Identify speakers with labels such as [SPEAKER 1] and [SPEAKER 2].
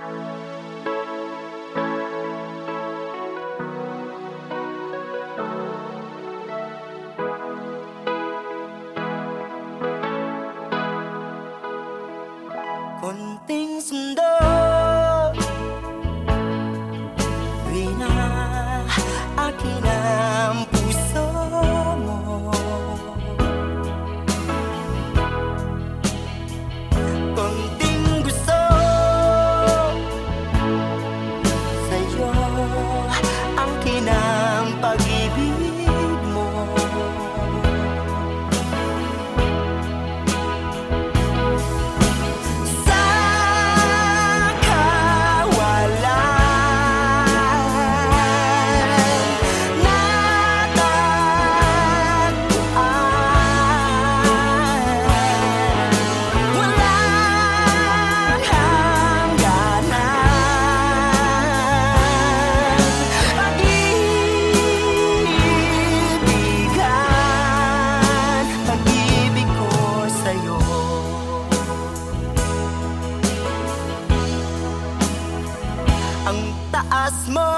[SPEAKER 1] you ang taas mo.